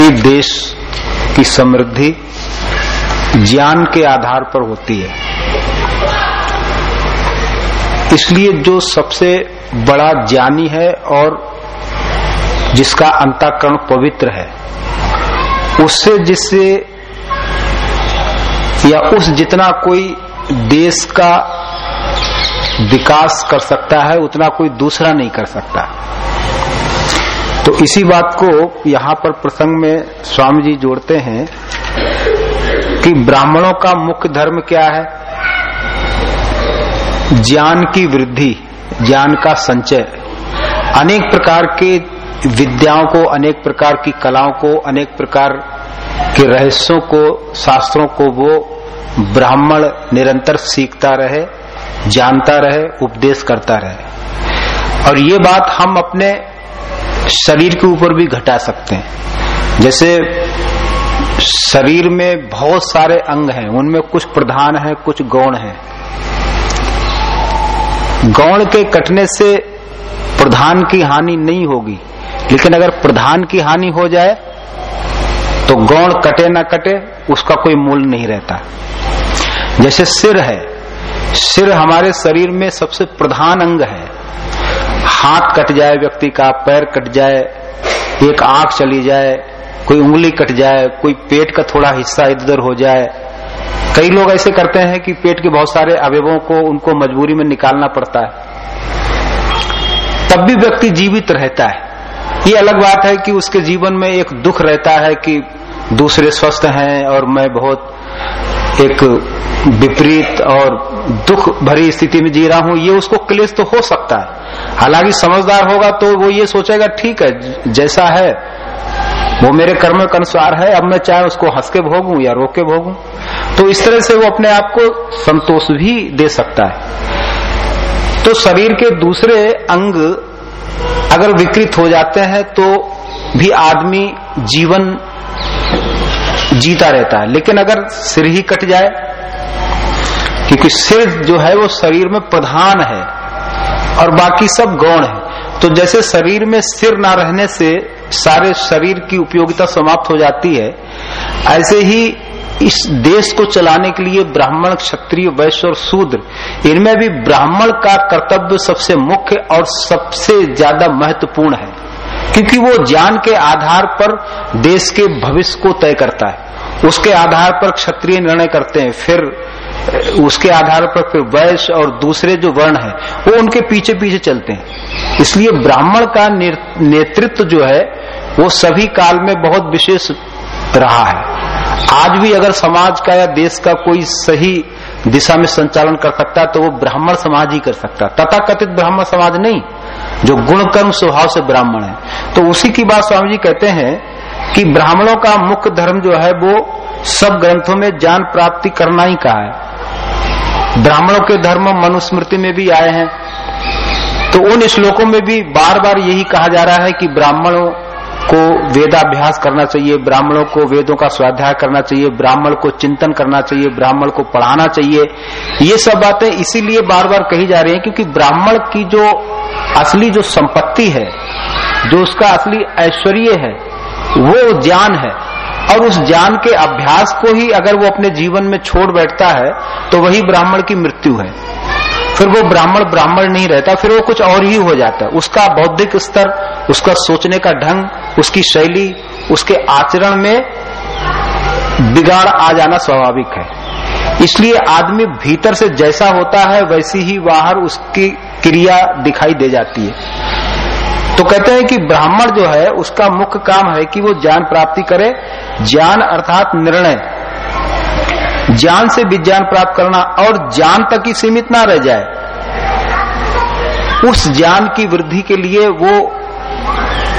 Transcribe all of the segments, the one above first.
किसी देश की समृद्धि ज्ञान के आधार पर होती है। इसलिए जो सबसे बड़ा ज्ञानी है और जिसका अंताकरण पवित्र है, उससे जिससे या उस जितना कोई देश का विकास कर सकता है, उतना कोई दूसरा नहीं कर सकता। तो इसी बात को यहाँ पर प्रसंग में स्वामी जी जोड़ते हैं कि ब्राह्मणों का मुख्य धर्म क्या है? ज्ञान की वृद्धि, ज्ञान का संचय। अनेक प्रकार के विद्याओं को, अनेक प्रकार की कलाओं को, अनेक प्रकार के रहस्यों को, शास्त्रों को वो ब्राह्मण निरंतर सीखता रहे, जानता रहे, उपदेश करता रहे। और ये बात हम अपने शरीर के ऊपर भी घटा सकते हैं। जैसे शरीर में बहुत सारे अंग हैं, उनमें कुछ प्रधान है, कुछ गौण है। गौण के कटने से प्रधान की हानि नहीं होगी, लेकिन अगर प्रधान की हानि हो जाए तो गौण कटे ना कटे, उसका कोई मूल नहीं रहता। जैसे सिर है, सिर हमारे शरीर में सबसे प्रधान अंग है। हाथ कट जाए, व्यक्ति का पैर कट जाए, एक आँख चली जाए, कोई उंगली कट जाए, कोई पेट का थोड़ा हिस्सा इधर हो जाए। कई लोग ऐसे करते हैं कि पेट के बहुत सारे अवयवों को उनको मजबूरी में निकालना पड़ता है। तब भी व्यक्ति जीवित रहता है। ये अलग बात है कि उसके जीवन में एक दुख रहता है कि दूसरे स्वस्थ हैं और मैं बहुत एक विपरीत और दुख भरी स्थिति में जी रहा हूँ। ये उसको क्लेश तो हो सकता है। हालाँकि समझदार होगा तो वो ये सोचेगा, ठीक है, जैसा है, वो मेरे कर्म के अनुसार है, अब मैं चाहे उसको हंस के भोगूं या रोक के भोगू। तो इस तरह से वो अपने आप को संतोष भी दे सकता है। तो शरीर के दूसरे अंग अगर विकृत हो जाते हैं तो भी आदमी जीवन जीता रहता है। लेकिन अगर सिर ही कट जाए, क्योंकि सिर जो है वो शरीर में प्रधान है और बाकी सब गौण है। तो जैसे शरीर में सिर ना रहने से सारे शरीर की उपयोगिता समाप्त हो जाती है, ऐसे ही इस देश को चलाने के लिए ब्राह्मण, क्षत्रिय, वैश्य और शूद्र, इनमें भी ब्राह्मण का कर्तव्य सबसे मुख्य और सबसे ज़्यादा महत्वपूर्ण है, क्योंकि वो ज्ञान के आधार पर देश के भविष्य को तय करता है। उसके आधार पर क्षत्रिय निर्णय करते हैं, फिर उसके आधार पर फिर वैश्य और दूसरे जो वर्ण है, वो उनके पीछे पीछे चलते हैं। इसलिए ब्राह्मण का नेतृत्व जो है, वो सभी काल में बहुत विशेष रहा है। आज भी अगर समाज का या देश का कोई सही दिशा में संचालन कर सकता है तो वो ब्राह्मण समाज ही कर सकता। है तथा कथित ब्राह्मण समाज नहीं, जो गुण कर्म स्वभाव से ब्राह्मण है। तो उसी की बात स्वामी जी कहते हैं कि ब्राह्मणों का मुख्य धर्म जो है, वो सब ग्रंथों में ज्ञान प्राप्ति करना ही कहा है। ब्राह्मणों के धर्म मनुस्मृति में भी आए हैं। तो उन श्लोकों में भी बार बार यही कहा जा रहा है कि ब्राह्मणों को वेदाभ्यास करना चाहिए, ब्राह्मणों को वेदों का स्वाध्याय करना चाहिए, ब्राह्मण को चिंतन करना चाहिए, ब्राह्मण को पढ़ाना चाहिए। ये सब बातें इसीलिए बार बार कही जा रही हैं क्योंकि ब्राह्मण की जो असली जो संपत्ति है, जो उसका असली ऐश्वर्य है, वो ज्ञान है। और उस ज्ञान के अभ्यास को ही अगर वो अपने जीवन में छोड़ बैठता है तो वही ब्राह्मण की मृत्यु है। फिर वो ब्राह्मण ब्राह्मण नहीं रहता, फिर वो कुछ और ही हो जाता है। उसका बौद्धिक स्तर, उसका सोचने का ढंग, उसकी शैली, उसके आचरण में बिगाड़ आ जाना स्वाभाविक है। इसलिए आदमी भीतर से जैसा होता है, वैसी ही बाहर उसकी क्रिया दिखाई दे जाती है। तो कहते हैं कि ब्राह्मण जो है, उसका मुख्य काम है कि वो ज्ञान प्राप्ति करे। ज्ञान अर्थात निर्णय। ज्ञान से विज्ञान प्राप्त करना और ज्ञान तक ही सीमित ना रह जाए। उस ज्ञान की वृद्धि के लिए वो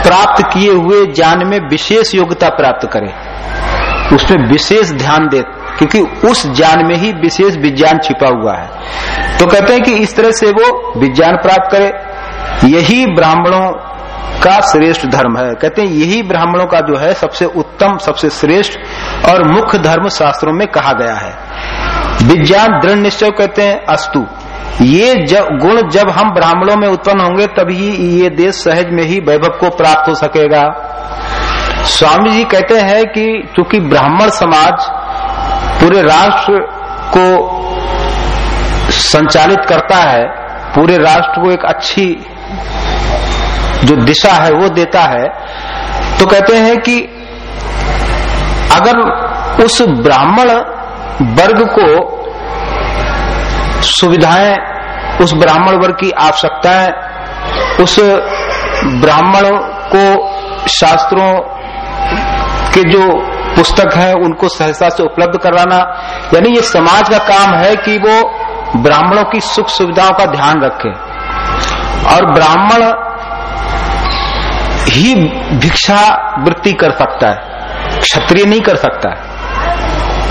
प्राप्त किए हुए ज्ञान में विशेष योग्यता प्राप्त करे। उसमें विशेष ध्यान दे, क्योंकि उस ज्ञान में ही विशेष विज्ञान छिपा हुआ है। तो कहते हैं कि इस तरह से वो विज्ञान प्राप्त करे। यही ब्राह्मणों का श्रेष्ठ धर्म है। कहते हैं, यही ब्राह्मणों का जो है सबसे उत्तम, सबसे श्रेष्ठ और मुख्य धर्म शास्त्रों में कहा गया है। विज्ञान दृढ़ निश्चय कहते हैं, अस्तु। ये जब, गुण जब हम ब्राह्मणों में उत्पन्न होंगे, तभी ये देश सहज में ही वैभव को प्राप्त हो सकेगा। स्वामी जी कहते हैं कि चूँकि ब्राह्मण समाज पूरे राष्ट्र को संचालित करता है, पूरे राष्ट्र को एक अच्छी जो दिशा है, वो देता है तो कहते हैं कि अगर उस ब्राह्मण वर्ग को सुविधाएँ, उस ब्राह्मण वर्ग की आवश्यकताएँ, उस ब्राह्मण को शास्त्रों के जो पुस्तक है, उनको सहजता से उपलब्ध कराना, यानी ये समाज का काम है कि वो ब्राह्मणों की सुख सुविधाओं का ध्यान रखे। और ब्राह्मण ही भिक्षा वृत्ति कर सकता है, क्षत्रिय नहीं कर सकता है।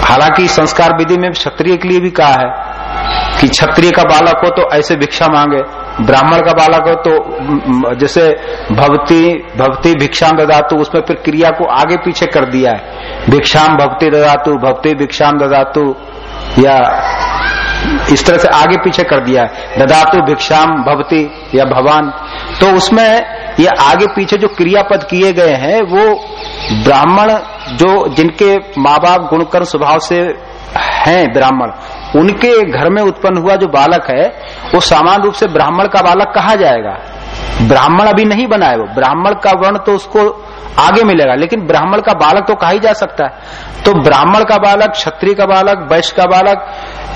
हालाँकि संस्कार विधि में क्षत्रिय के लिए भी कहा है कि क्षत्रिय का बालक हो तो ऐसे भिक्षा मांगे, ब्राह्मण का बालक हो तो जैसे भवती भक्ति भिक्षाम ददातु, उसमें फिर क्रिया को आगे पीछे कर दिया है। भिक्षाम भक्ति ददातु भक्ति भिक्षाम ददातु, या इस तरह से आगे पीछे कर दिया है। ददातु भिक्षाम भवती या भवान तो उसमें ये आगे पीछे जो क्रियापद किए गए हैं, वो ब्राह्मण जो जिनके माँ बाप गुणकर स्वभाव से हैं ब्राह्मण, उनके घर में उत्पन्न हुआ जो बालक है, वो सामान्य रूप से ब्राह्मण का बालक कहा जाएगा। ब्राह्मण अभी नहीं बनाए वो। ब्राह्मण का वर्ण तो उसको आगे मिलेगा, लेकिन ब्राह्मण का बालक तो कहा ही जा सकता है। तो ब्राह्मण का बालक, क्षत्रिय का बालक, वैश्य का बालक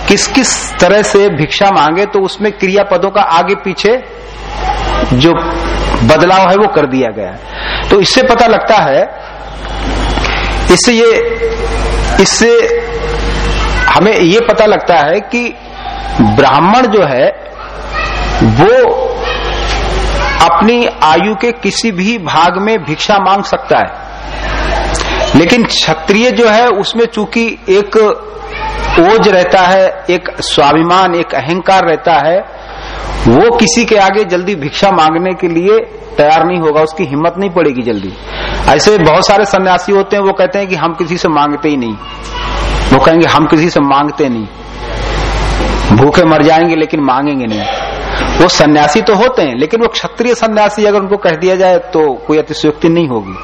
किस किस तरह से भिक्षा मांगे तो उसमें क्रिया पदों का आगे पीछे जो बदलाव है, वो कर दिया गया है। तो इससे पता लगता है, इससे ये, इससे हमें ये पता लगता है कि ब्राह्मण जो है, वो अपनी आयु के किसी भी भाग में भिक्षा मांग सकता है। लेकिन क्षत्रिय जो है, उसमें चूँकि एक ओज रहता है, एक स्वाभिमान, एक अहंकार रहता है वो किसी के आगे जल्दी भिक्षा मांगने के लिए तैयार नहीं होगा, उसकी हिम्मत नहीं पड़ेगी जल्दी। ऐसे बहुत सारे सन्यासी होते हैं, वो कहते हैं कि हम किसी से मांगते ही नहीं। वो कहेंगे, हम किसी से मांगते नहीं। भूखे मर जाएँगे, लेकिन मांगेंगे नहीं। वो सन्यासी तो होते हैं, लेकिन वो क्षत्रिय सन्यासी अगर उनको कह दिया जाए तो कोई अतिशयोक्ति नहीं होगी।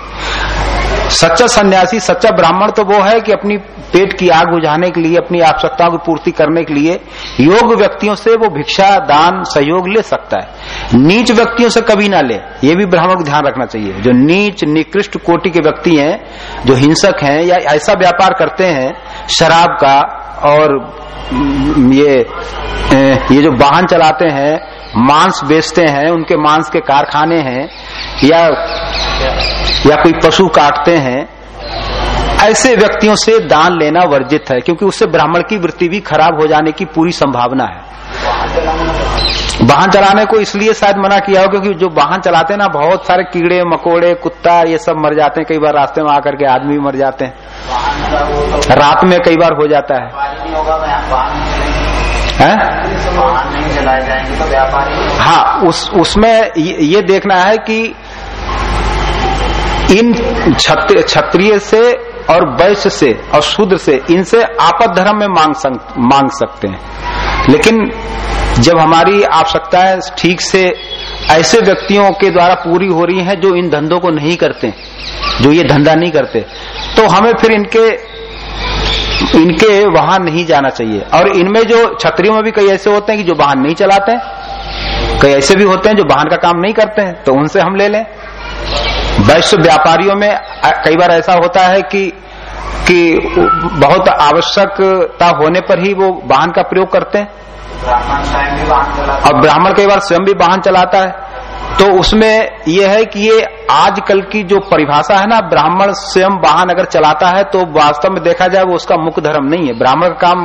सच्चा सन्यासी, सच्चा ब्राह्मण तो वो है कि अपनी पेट की आग बुझाने के लिए, अपनी आवश्यकताओं की पूर्ति करने के लिए योग व्यक्तियों से वो भिक्षा, दान, सहयोग ले सकता है। नीच व्यक्तियों से कभी ना ले। ये भी ब्राह्मण को ध्यान रखना चाहिए। जो नीच, निकृष्ट कोटि के व्यक्ति हैं, जो हिंसक हैं या ऐसा व्यापार करते हैं, शराब का और ये ये जो वाहन चलाते हैं, मांस बेचते हैं, उनके मांस के कारखाने हैं, या या कोई पशु काटते हैं ऐसे व्यक्तियों से दान लेना वर्जित है क्योंकि उससे ब्राह्मण की वृत्ति भी खराब हो जाने की पूरी संभावना है। वाहन चलाने को इसलिए शायद मना किया हो क्योंकि जो वाहन चलाते हैं ना बहुत सारे कीड़े मकोड़े कुत्ता ये सब मर जाते हैं कई बार रास्ते में आकर के आदमी मर जाते हैं। रात में कई बार हो जाता है। है? हाँ उस उसमें ये देखना है कि इन क्षत्रिय से और वैश्य से और शूद्र से इनसे आपद धर्म में मांग सक, मांग सकते हैं। लेकिन जब हमारी आवश्यकताएँ ठीक से ऐसे व्यक्तियों के द्वारा पूरी हो रही हैं जो इन धंधों को नहीं करते जो ये धंधा नहीं करते तो हमें फिर इनके इनके वहाँ नहीं जाना चाहिए। और इनमें जो छत्रियों में भी कई ऐसे होते हैं कि जो वाहन नहीं चलाते कई ऐसे भी होते हैं जो वाहन का काम नहीं करते हैं तो उनसे हम ले लें। वैश्य व्यापारियों में कई बार ऐसा होता है कि कि बहुत आवश्यकता होने पर ही वो वाहन का प्रयोग करते हैं। और ब्राह्मण कई बार स्वयं भी वाहन चलाता है। तो उसमें यह है कि ये आजकल की जो परिभाषा है ना, ब्राह्मण स्वयं वाहन अगर चलाता है तो वास्तव में देखा जाए वो उसका मुख्य धर्म नहीं है। ब्राह्मण का काम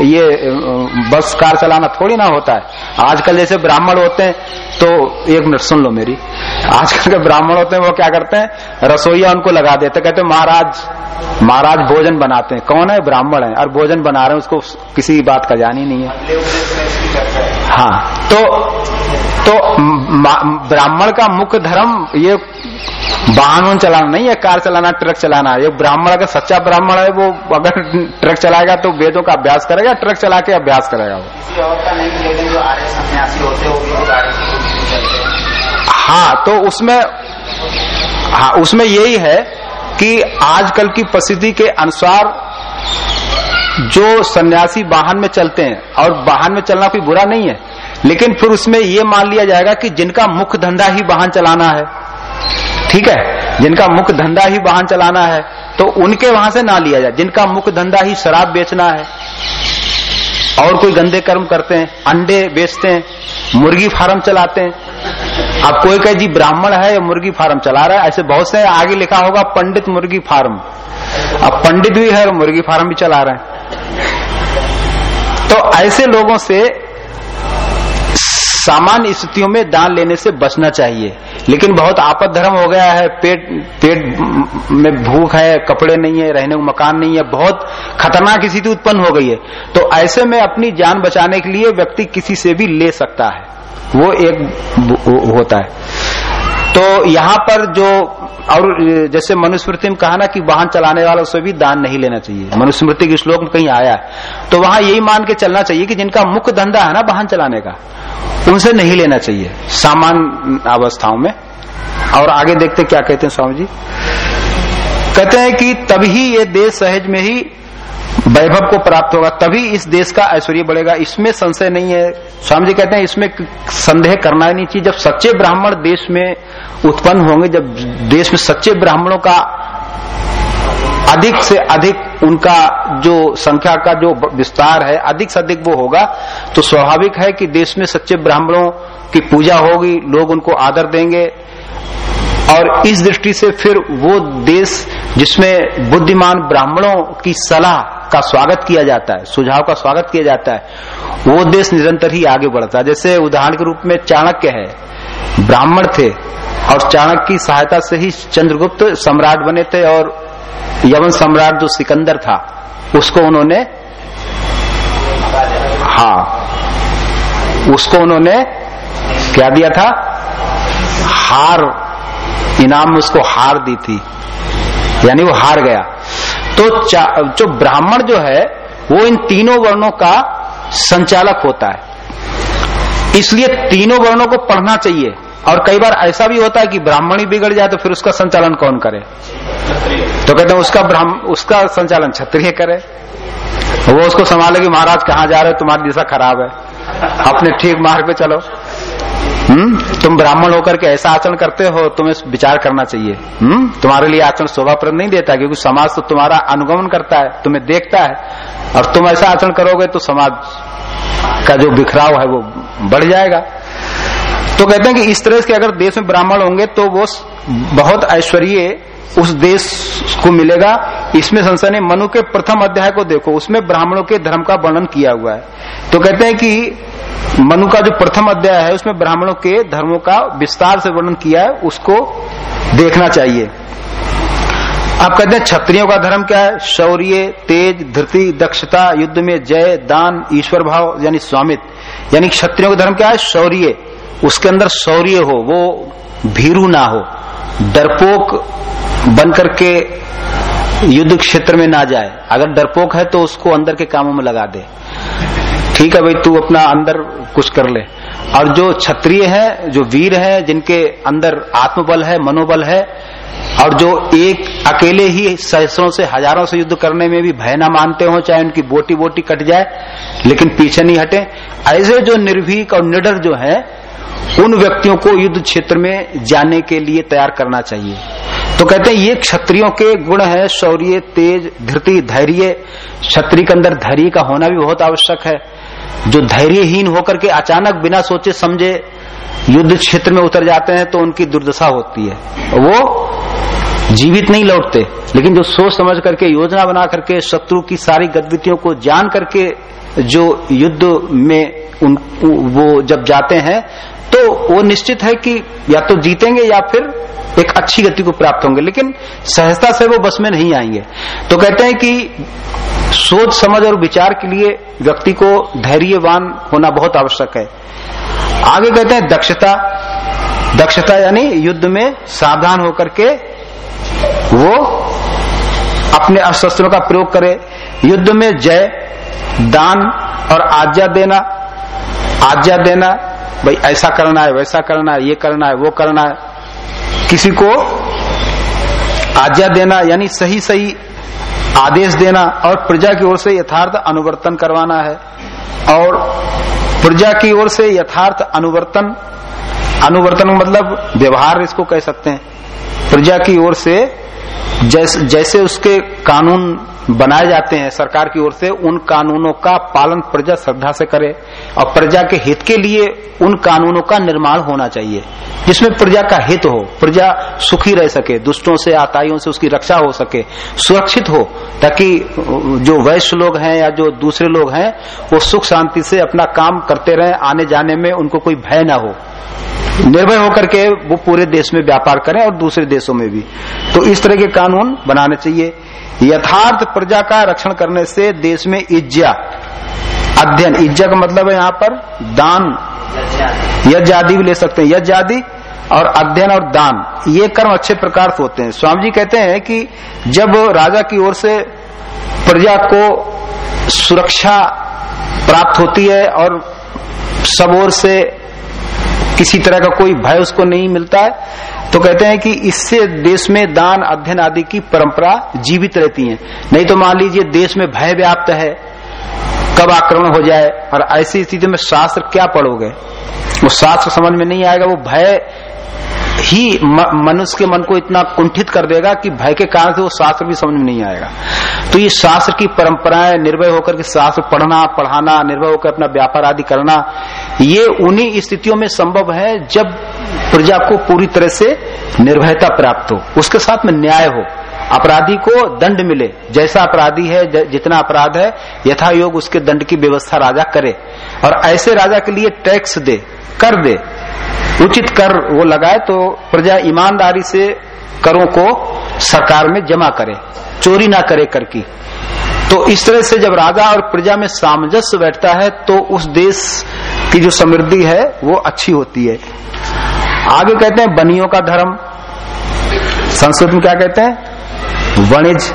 ये बस, कार चलाना थोड़ी ना होता है। आजकल जैसे ब्राह्मण होते हैं तो एक मिनट सुन लो मेरी। आजकल के ब्राह्मण होते हैं, वो क्या करते हैं, रसोईया उनको लगा देते कहते महाराज महाराज भोजन बनाते हैं। कौन है? ब्राह्मण है। और भोजन बना रहे हैं, उसको किसी बात का जान ही नहीं है। हाँ तो तो ब्राह्मण का मुख्य धर्म ये वाहन चलाना नहीं है कार चलाना ट्रक चलाना ये ब्राह्मण अगर सच्चा ब्राह्मण है वो अगर ट्रक चलाएगा तो वेदों का अभ्यास करेगा ट्रक चला के अभ्यास करेगा वो। हाँ तो उसमें हाँ उसमें यही है कि आजकल की परिस्थिति के अनुसार जो सन्यासी वाहन में चलते हैं और वाहन में चलना कोई बुरा नहीं है। लेकिन फिर उसमें ये मान लिया जाएगा कि जिनका मुख्य धंधा ही वाहन चलाना है, ठीक है? जिनका मुख्य धंधा ही वाहन चलाना है तो उनके वहाँ से ना लिया जाए। जिनका मुख्य धंधा ही शराब बेचना है, और कोई गंदे कर्म करते हैं, अंडे बेचते हैं, मुर्गी फार्म चलाते हैं। अब कोई कहे, जी, ब्राह्मण है या मुर्गी फार्म चला रहा है? ऐसे बहुत से आगे लिखा होगा, पंडित मुर्गी फार्म। अब पंडित भी है और मुर्गी फार्म भी चला रहे हैं। तो ऐसे लोगों से सामान्य स्थितियों में दान लेने से बचना चाहिए। लेकिन बहुत आपद धर्म हो गया है, पेट पेट में भूख है, कपड़े नहीं है, रहने को मकान नहीं है, बहुत खतरनाक स्थिति उत्पन्न हो गई है। तो ऐसे में अपनी जान बचाने के लिए व्यक्ति किसी से भी ले सकता है। वो एक होता है। तो यहाँ पर जो और जैसे मनुस्मृति में कहा ना कि वाहन चलाने वालों से भी दान नहीं लेना चाहिए। मनुस्मृति के श्लोक में कहीं आया तो वहाँ यही मान के चलना चाहिए कि जिनका मुख्य धंधा है ना वाहन चलाने का, उनसे नहीं लेना चाहिए सामान्य अवस्थाओं में। और आगे देखते क्या कहते हैं स्वामी जी? कहते हैं कि तभी ये देश सहज में ही वैभव को प्राप्त होगा, तभी इस देश का ऐश्वर्य बढ़ेगा। इसमें संशय नहीं है। स्वामी जी कहते हैं, इसमें संदेह करना ही नहीं चाहिए। जब सच्चे ब्राह्मण देश में उत्पन्न होंगे, जब देश में सच्चे ब्राह्मणों का अधिक से अधिक उनका जो संख्या का जो विस्तार है, अधिक से अधिक वो होगा तो स्वाभाविक है कि देश में सच्चे ब्राह्मणों की पूजा होगी, लोग उनको आदर देंगे। और इस दृष्टि से फिर वो देश जिसमें बुद्धिमान ब्राह्मणों की सलाह का स्वागत किया जाता है, सुझाव का स्वागत किया जाता है, वो देश निरंतर ही आगे बढ़ता है। जैसे उदाहरण के रूप में चाणक्य है, ब्राह्मण थे और चाणक्य की सहायता से ही चंद्रगुप्त सम्राट बने थे और यवन सम्राट जो सिकंदर था, उसको उन्होंने हाँ उसको उन्होंने क्या दिया था? हार इनाम में उसको हार दी थी। यानी वो हार गया। तो जो ब्राह्मण जो है, वो इन तीनों वर्णों का संचालक होता है। इसलिए तीनों वर्णों को पढ़ना चाहिए। और कई बार ऐसा भी होता है कि ब्राह्मण ही बिगड़ जाए तो फिर उसका संचालन कौन करे? तो कहते हैं उसका ब्राह्मण उसका संचालन क्षत्रिय करे। वो उसको संभाले कि महाराज कहाँ जा रहे हो? तुम्हारी दिशा खराब है। अपने ठीक मार्ग पे चलो। हम्म? तुम ब्राह्मण होकर के ऐसा आचरण करते हो, तुम्हें विचार करना चाहिए। हम्म? तुम्हारे लिए आचरण शोभाप्रद नहीं देता, क्योंकि समाज तो तुम्हारा अनुगमन करता है, तुम्हें देखता है। और तुम ऐसा आचरण करोगे तो समाज का जो बिखराव है वो बढ़ जाएगा। तो कहते हैं कि इस तरह के अगर देश में ब्राह्मण होंगे तो वो बहुत ऐश्वर्य उस देश को मिलेगा। इसमें संशय ने मनु के प्रथम अध्याय को देखो, उसमें ब्राह्मणों के धर्म का वर्णन किया हुआ है। तो कहते हैं कि मनु का जो प्रथम अध्याय है, उसमें ब्राह्मणों के धर्मों का विस्तार से वर्णन किया है, उसको देखना चाहिए। आप कहते हैं, क्षत्रियों का धर्म क्या है? शौर्य, तेज, धृति, दक्षता, युद्ध में जय, दान, ईश्वर भाव, यानी स्वामित्व। यानी क्षत्रियों का धर्म क्या है? शौर्य। उसके अंदर शौर्य हो, वो भीरू ना हो। डरपोक बन करके युद्ध क्षेत्र में ना जाए। अगर डरपोक है तो उसको अंदर के कामों में लगा दे। ठीक है भाई, तू अपना अंदर कुछ कर ले। और जो क्षत्रिय है, जो वीर है, जिनके अंदर आत्मबल है, मनोबल है, और जो एक अकेले ही सहस्रों से हज़ारों से युद्ध करने में भी भय न मानते हो, चाहे उनकी बोटी बोटी कट जाए, लेकिन पीछे नहीं हटे। ऐसे जो निर्भीक और निडर जो है उन व्यक्तियों को युद्ध क्षेत्र में जाने के लिए तैयार करना चाहिए। तो कहते हैं, ये क्षत्रियों के गुण है, शौर्य, तेज, धृति, धैर्य। क्षत्रिय के अंदर धैर्य का होना भी बहुत आवश्यक है। जो धैर्यहीन होकर के अचानक बिना सोचे समझे युद्ध क्षेत्र में उतर जाते हैं तो उनकी दुर्दशा होती है। वो जीवित नहीं लौटते, लेकिन जो सोच समझ करके, योजना बना करके, शत्रु की सारी गतिविधियों को जान करके जो युद्ध में उन, वो जब जाते हैं वो निश्चित है कि या तो जीतेंगे या फिर एक अच्छी गति को प्राप्त होंगे, लेकिन सहजता से वो बस में नहीं आएँगे। तो कहते हैं कि सोच, समझ और विचार के लिए व्यक्ति को धैर्यवान होना बहुत आवश्यक है। आगे कहते हैं दक्षता। दक्षता यानी युद्ध में सावधान होकर के वो अपने अस्त्रों का प्रयोग करे। युद्ध में जय, दान और आज्ञा देना आज्ञा देना भाई ऐसा करना है वैसा करना है ये करना है वो करना है। किसी को आज्ञा देना यानी सही सही आदेश देना और प्रजा की ओर से यथार्थ अनुवर्तन करवाना है। और प्रजा की ओर से यथार्थ अनुवर्तन अनुवर्तन मतलब व्यवहार इसको कह सकते हैं। प्रजा की ओर से जैसे, जैसे उसके कानून बनाए जाते हैं सरकार की ओर से, उन कानूनों का पालन प्रजा श्रद्धा से करे और प्रजा के हित के लिए उन कानूनों का निर्माण होना चाहिए, जिसमें प्रजा का हित हो, प्रजा सुखी रह सके, दुष्टों से, आताइयों से उसकी रक्षा हो सके, सुरक्षित हो, ताकि जो वैश्य लोग हैं या जो दूसरे लोग हैं, वो सुख शांति से अपना काम करते रहे, आने जाने में उनको कोई भय ना हो। निर्भय होकर के वो पूरे देश में व्यापार करें और दूसरे देशों में भी। तो इस तरह के कानून बनाने चाहिए। यथार्थ प्रजा का रक्षण करने से देश में इज्जा अध्ययन इज्जा का मतलब है यहाँ पर दान। यज्ञ आदि भी ले सकते हैं। यज्ञ आदि और अध्ययन और दान, ये कर्म अच्छे प्रकार से होते हैं। स्वामी जी कहते हैं कि जब राजा की ओर से प्रजा को सुरक्षा प्राप्त होती है और सब ओर से किसी तरह का कोई भय उसको नहीं मिलता है। तो कहते हैं कि इससे देश में दान, अध्ययन आदि की परंपरा जीवित रहती है। नहीं तो मान लीजिए देश में भय व्याप्त है, कब आक्रमण हो जाए, और ऐसी स्थिति में शास्त्र क्या पढ़ोगे? वो शास्त्र समझ में नहीं आएगा, वो भय ही मनुष्य के मन को इतना कुंठित कर देगा कि भय के कारण से वो शास्त्र भी समझ में नहीं आएगा। तो ये शास्त्र की परंपराएँ निर्भय होकर के शास्त्र पढ़ना, पढ़ाना, निर्भय होकर अपना व्यापार आदि करना, ये उन्हीं स्थितियों में संभव है जब प्रजा को पूरी तरह से निर्भयता प्राप्त हो। उसके साथ में न्याय हो। अपराधी को दंड मिले। जैसा अपराधी है जितना अपराध है यथा योग उसके दंड की व्यवस्था राजा करे। और ऐसे राजा के लिए टैक्स दे, कर दे। उचित कर वो लगाए तो प्रजा ईमानदारी से करों को सरकार में जमा करे, चोरी ना करे कर की। तो इस तरह से जब राजा और प्रजा में सामंजस्य बैठता है तो उस देश की जो समृद्धि है, वो अच्छी होती है। आगे कहते हैं, बनियों का धर्म। संस्कृत में क्या कहते हैं? वणिज।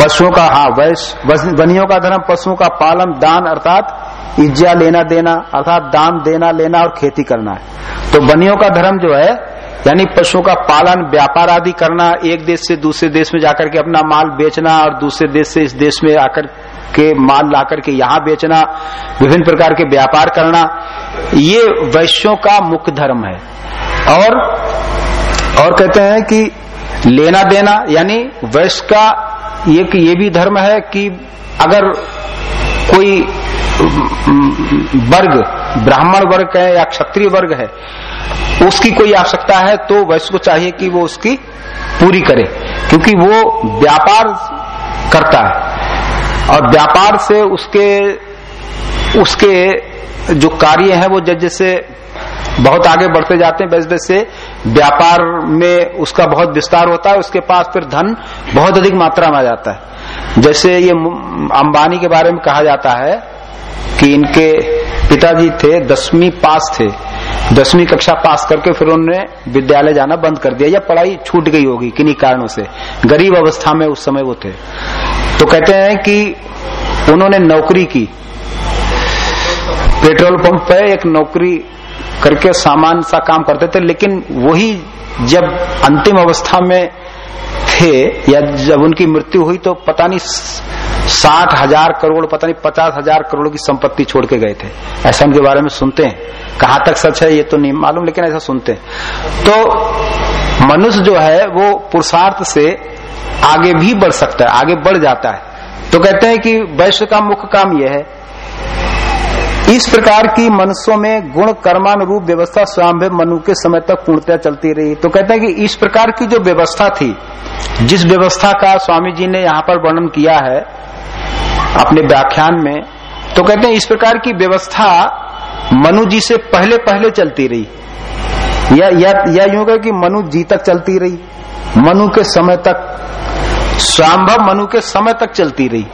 पशुओं का हाँ वैश्य बनियों का धर्म, पशुओं का पालन, दान, अर्थात इज्जा लेना देना, अर्थात दान देना लेना और खेती करना है। तो बनियों का धर्म जो है, यानी पशुओं का पालन, व्यापार आदि करना, एक देश से दूसरे देश में जाकर के अपना माल बेचना और दूसरे देश से इस देश में आकर के माल लाकर के यहाँ बेचना, विभिन्न प्रकार के व्यापार करना, ये वैश्यों का मुख्य धर्म है। और और कहते हैं कि लेना देना, यानी वैश्य का एक ये भी धर्म है कि अगर कोई वर्ग, ब्राह्मण वर्ग है या क्षत्रिय वर्ग है, उसकी कोई आवश्यकता है तो वैश्य को चाहिए कि वो उसकी पूरी करे, क्योंकि वो व्यापार करता है। और व्यापार से उसके उसके जो कार्य है वो जज से बहुत आगे बढ़ते जाते हैं, वैसे से व्यापार में उसका बहुत विस्तार होता है, उसके पास फिर धन बहुत अधिक मात्रा में आ जाता है। जैसे ये अंबानी के बारे में कहा जाता है कि इनके पिताजी थे, दसवीं पास थे। दसवीं कक्षा पास करके फिर उन्होंने विद्यालय जाना बंद कर दिया, या पढ़ाई छूट गई होगी किन्हीं कारणों से। गरीब अवस्था में उस समय वो थे। तो कहते हैं कि उन्होंने नौकरी की। पेट्रोल पंप पे एक नौकरी करके सामान सा काम करते थे, लेकिन वही जब अंतिम अवस्था में थे, या जब उनकी मृत्यु हुई तो पता नहीं साठ हज़ार करोड़, पता नहीं पचास हज़ार करोड़ की संपत्ति छोड़ के गए थे। ऐसा उनके बारे में सुनते हैं। कहाँ तक सच है ये तो नहीं मालूम, लेकिन ऐसा सुनते हैं। तो मनुष्य जो है, वो पुरुषार्थ से आगे भी बढ़ सकता है, आगे बढ़ जाता है। तो कहते हैं कि वैश्य का मुख्य काम यह है। इस प्रकार की मनुष्यों में गुण कर्मानुरूप व्यवस्था स्वयं मनु के समय तक पूर्णतया चलती रही। तो कहते हैं कि इस प्रकार की जो व्यवस्था थी, जिस व्यवस्था का स्वामी जी ने यहाँ पर वर्णन किया है अपने व्याख्यान में तो कहते हैं इस प्रकार की व्यवस्था मनु जी से पहले पहले चलती रही। या या, या यूँ कहे कि मनु जी तक चलती रही। मनु के समय तक स्वाम्भव मनु के समय तक चलती रही।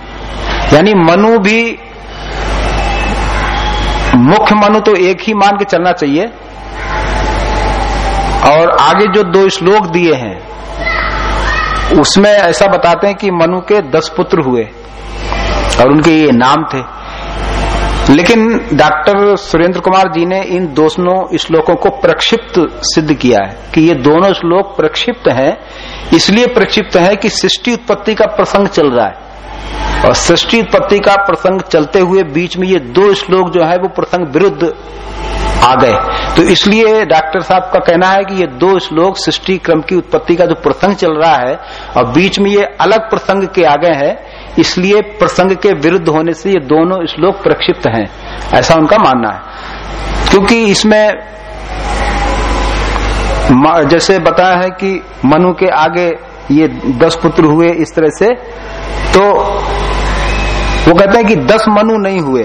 यानी मनु भी मुख्य मनु तो एक ही मान के चलना चाहिए। और आगे जो दो श्लोक दिए हैं उसमें ऐसा बताते हैं कि मनु के दस पुत्र हुए। और उनके ये नाम थे। लेकिन डॉक्टर सुरेंद्र कुमार जी ने इन दोनों श्लोकों को प्रक्षिप्त सिद्ध किया है कि ये दोनों श्लोक प्रक्षिप्त हैं, इसलिए प्रक्षिप्त है कि सृष्टि उत्पत्ति का प्रसंग चल रहा है। और सृष्टि उत्पत्ति का प्रसंग चलते हुए बीच में ये दो श्लोक जो है, वो प्रसंग विरुद्ध आ गए। तो इसलिए डॉक्टर साहब का कहना है कि ये दो श्लोक सृष्टि क्रम की उत्पत्ति का जो प्रसंग चल रहा है, और बीच में ये अलग प्रसंग के आगे है इसलिए प्रसंग के विरुद्ध होने से ये दोनों श्लोक प्रक्षिप्त हैं, ऐसा उनका मानना है। क्योंकि इसमें जैसे बताया है कि मनु के आगे ये दस पुत्र हुए इस तरह से तो वो कहते हैं कि दस मनु नहीं हुए,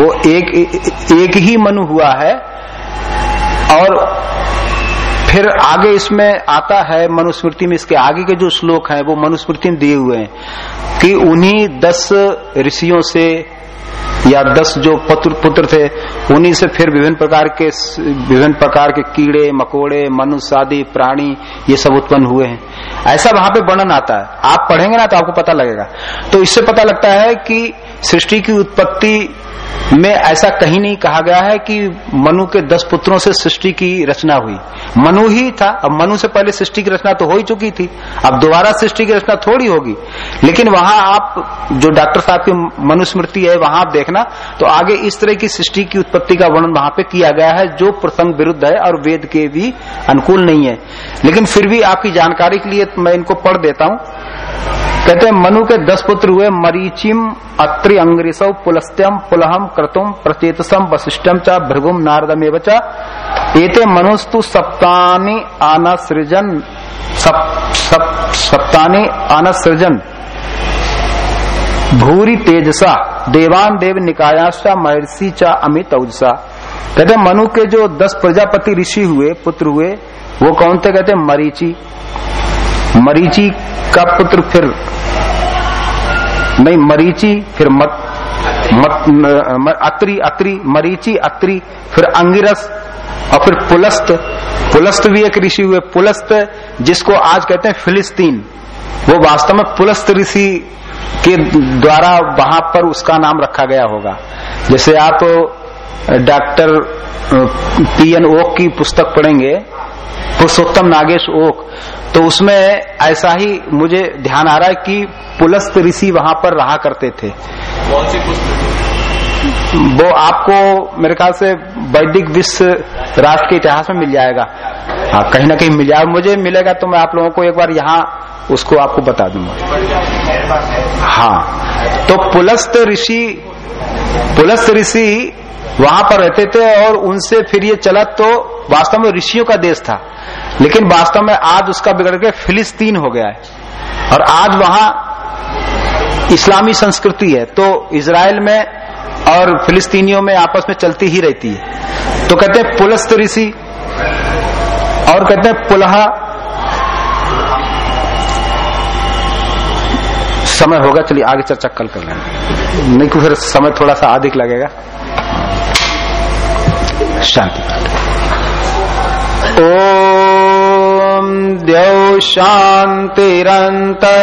वो एक एक ही मनु हुआ है, और फिर आगे इसमें आता है मनुस्मृति में, इसके आगे के जो श्लोक हैं, वो मनुस्मृति में दिए हुए हैं कि उन्हीं दस ऋषियों से या दस जो पुत्र पुत्र थे, उन्हीं से फिर विभिन्न प्रकार के विभिन्न प्रकार के कीड़े, मकोड़े, मनुष्य आदि, प्राणी, ये सब उत्पन्न हुए हैं। ऐसा वहाँ पे वर्णन आता है। आप पढ़ेंगे ना तो आपको पता लगेगा। तो इससे पता लगता है कि सृष्टि की उत्पत्ति में ऐसा कहीं नहीं कहा गया है कि मनु के दस पुत्रों से सृष्टि की रचना हुई। मनु ही था। अब मनु से पहले सृष्टि की रचना तो हो ही चुकी थी। अब दोबारा सृष्टि की रचना थोड़ी होगी। लेकिन वहाँ आप, जो डॉक्टर साहब की मनुस्मृति है, वहाँ आप देखना तो आगे इस तरह की सृष्टि की उत्पत्ति का वर्णन वहाँ पे किया गया है, जो प्रसंग विरुद्ध है और वेद के भी अनुकूल नहीं है। लेकिन फिर भी आपकी जानकारी के लिए मैं इनको पढ़ देता हूँ। कहते हैं मनु के दस पुत्र हुए मरीचिम अत्रि अंग्रिसौ पुलस्त्यम पुलहम क्रतुम प्रचेतसम वशिष्ठम च भृगुम नारदम च। एते मनुस्तु सप्तानि आनसृजन सप, सप, सप्तानि आनसृजन। भूरी तेजसा देवान देव निकायाशा महर्षि चा अमित औजसा। कहते मनु के जो दस प्रजापति ऋषि हुए पुत्र हुए वो कौन थे? कहते मरीची। मरीची का पुत्र फिर, नहीं, मरीची फिर मत मत अत्रि अत्रि, मरीची, अत्रि, फिर अंगिरस और फिर पुलस्त। पुलस्त भी एक ऋषि हुए, पुलस्त, जिसको आज कहते हैं फिलिस्तीन। वो वास्तव में पुलस्त ऋषि के द्वारा वहाँ पर उसका नाम रखा गया होगा। जैसे आप डॉक्टर पी एन ओक की पुस्तक पढ़ेंगे, पुरुषोत्तम नागेश ओक तो उसमें ऐसा ही मुझे ध्यान आ रहा है कि पुलस्त ऋषि वहाँ पर रहा करते थे। वो आपको मेरे ख्याल से वैदिक विश्व राष्ट्र के इतिहास में मिल जाएगा। हाँ कहीं ना कहीं मिल जाएगा। मुझे मिलेगा तो मैं आप लोगों को एक बार यहाँ उसको आपको बता दूँगा। हाँ तो पुलस्त ऋषि पुलस्त ऋषि वहाँ पर रहते थे और उनसे फिर ये चला तो वास्तव में ऋषियों का देश था। लेकिन वास्तव में आज उसका बिगड़ के फिलिस्तीन हो गया है। और आज वहाँ इस्लामी संस्कृति है तो इसराइल में और फिलिस्तीनियों में आपस में चलती ही रहती है। तो कहते हैं पुलस्त ऋषि और कहते हैं पुलहा। समय होगा चलिए आगे चर्चा कल कर लेंगे। नहीं तो फिर समय थोड़ा सा अधिक लगेगा। शांति ओम द्यौ शांतिरंतर